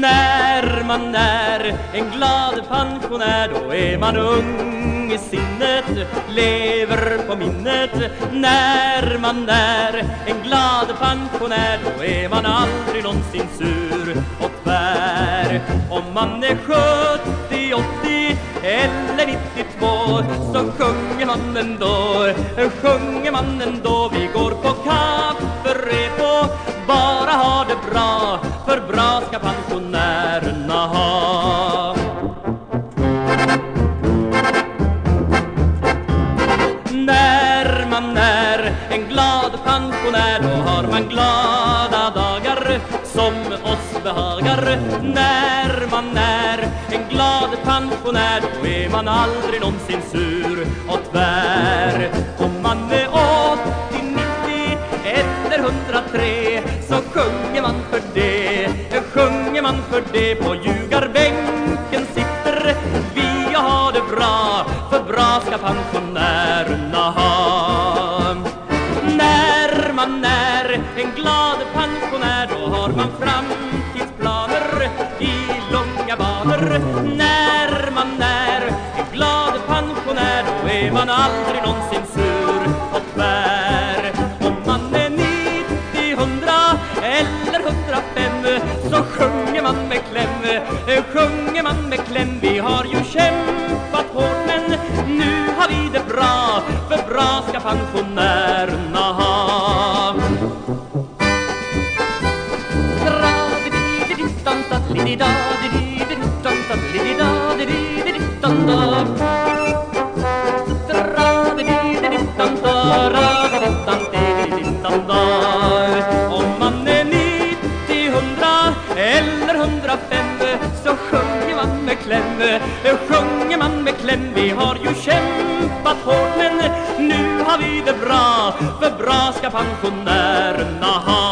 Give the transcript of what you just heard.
När man är en glad pensionär. Då är man ung i sinnet, lever på minnet. När man är en glad pensionär då är man aldrig någonsin sur och tvär Om man är 70, 80 eller 92 så sjunger man ändå, sjunger man ändå. Vi går på kafferep och bara har det bra för bra ska pensionärer När man är en glad pensionär då har man glada dagar som oss behagar. När man är en glad pensionär då är man aldrig någonsin sur och tvär. Om man är 80, 90 eller 103 så sjunger man för det Sjunger man för det på ljugarbänken bra för bra ska pensionärerna ha. När man är en glad pensionär då har man framtidsplaner i långa banor. När man är en glad pensionär då är man aldrig någonsin sur och tvär Om man är 90, 100 eller 105 så sjunger man med kläm Sjunger man med kläm. Vi har ju kämpat nu har vi det bra För bra ska pensionärerna ha. Om man med kläm Sjunger man med kläm Vi har ju kämpat hårt men nu har vi det bra För bra ska pensionärerna ha,